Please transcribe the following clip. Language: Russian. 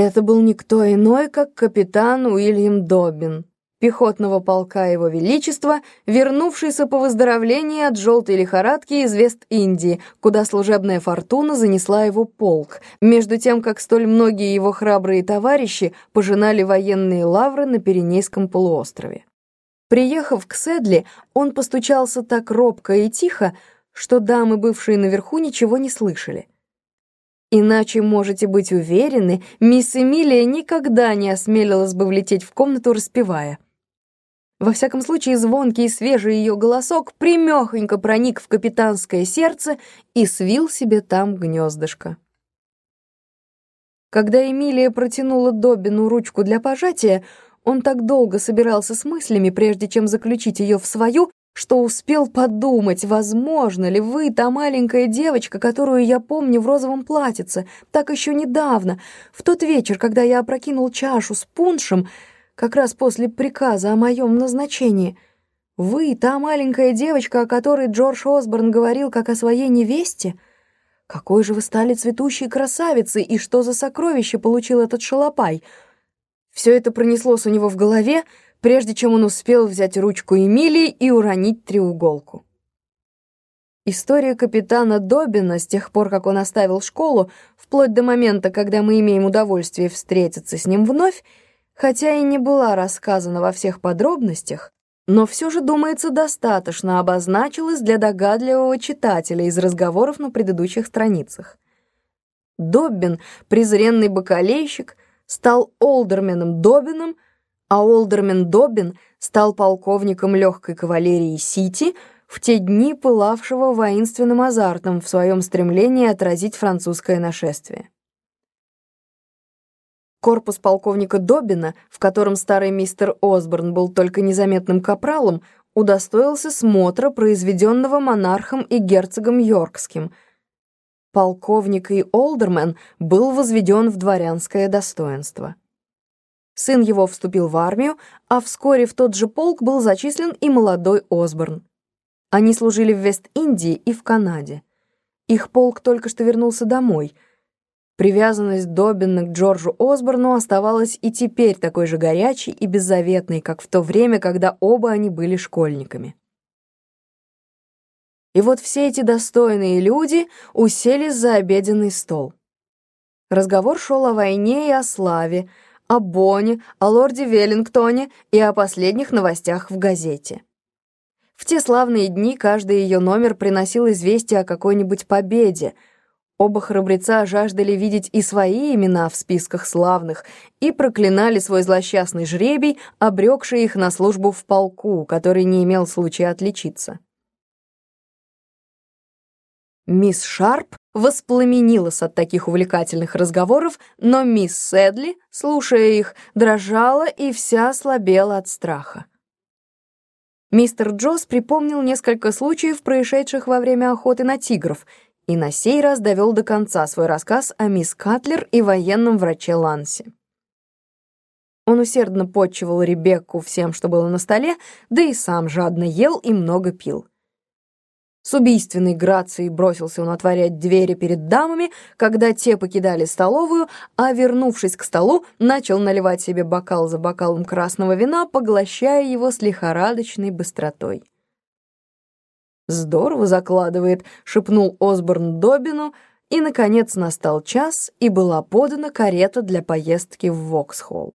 Это был никто иной, как капитан Уильям Добин, пехотного полка Его Величества, вернувшийся по выздоровлении от желтой лихорадки из Вест-Индии, куда служебная фортуна занесла его полк, между тем, как столь многие его храбрые товарищи пожинали военные лавры на Пиренейском полуострове. Приехав к Седли, он постучался так робко и тихо, что дамы, бывшие наверху, ничего не слышали. Иначе можете быть уверены, мисс Эмилия никогда не осмелилась бы влететь в комнату, распевая. Во всяком случае, звонкий и свежий ее голосок примехонько проник в капитанское сердце и свил себе там гнездышко. Когда Эмилия протянула Добину ручку для пожатия, он так долго собирался с мыслями, прежде чем заключить ее в свою, что успел подумать, возможно ли вы, та маленькая девочка, которую я помню в розовом платьице, так еще недавно, в тот вечер, когда я опрокинул чашу с пуншем, как раз после приказа о моем назначении. Вы, та маленькая девочка, о которой Джордж Осборн говорил как о своей невесте? Какой же вы стали цветущей красавицей, и что за сокровище получил этот шалопай? Все это пронеслось у него в голове, прежде чем он успел взять ручку Эмилии и уронить треуголку. История капитана Добина с тех пор, как он оставил школу, вплоть до момента, когда мы имеем удовольствие встретиться с ним вновь, хотя и не была рассказана во всех подробностях, но все же, думается, достаточно обозначилась для догадливого читателя из разговоров на предыдущих страницах. Доббин, презренный бакалейщик, стал олдерменом Добином, а Олдермен Добин стал полковником легкой кавалерии Сити в те дни пылавшего воинственным азартом в своем стремлении отразить французское нашествие. Корпус полковника Добина, в котором старый мистер Осборн был только незаметным капралом, удостоился смотра, произведенного монархом и герцогом Йоркским. Полковник и Олдермен был возведен в дворянское достоинство. Сын его вступил в армию, а вскоре в тот же полк был зачислен и молодой Осборн. Они служили в Вест-Индии и в Канаде. Их полк только что вернулся домой. Привязанность Добина к Джорджу Осборну оставалась и теперь такой же горячей и беззаветной, как в то время, когда оба они были школьниками. И вот все эти достойные люди уселись за обеденный стол. Разговор шел о войне и о славе, о Бонне, о лорде Веллингтоне и о последних новостях в газете. В те славные дни каждый ее номер приносил известие о какой-нибудь победе. Оба храбреца жаждали видеть и свои имена в списках славных и проклинали свой злосчастный жребий, обрекший их на службу в полку, который не имел случая отличиться. Мисс Шарп воспламенилась от таких увлекательных разговоров, но мисс Сэдли, слушая их, дрожала и вся слабела от страха. Мистер Джосс припомнил несколько случаев, происшедших во время охоты на тигров, и на сей раз довел до конца свой рассказ о мисс Катлер и военном враче Лансе. Он усердно подчивал Ребекку всем, что было на столе, да и сам жадно ел и много пил. С убийственной грацией бросился он отворять двери перед дамами, когда те покидали столовую, а, вернувшись к столу, начал наливать себе бокал за бокалом красного вина, поглощая его с лихорадочной быстротой. «Здорово закладывает», — шепнул Осборн Добину, и, наконец, настал час, и была подана карета для поездки в Воксхолл.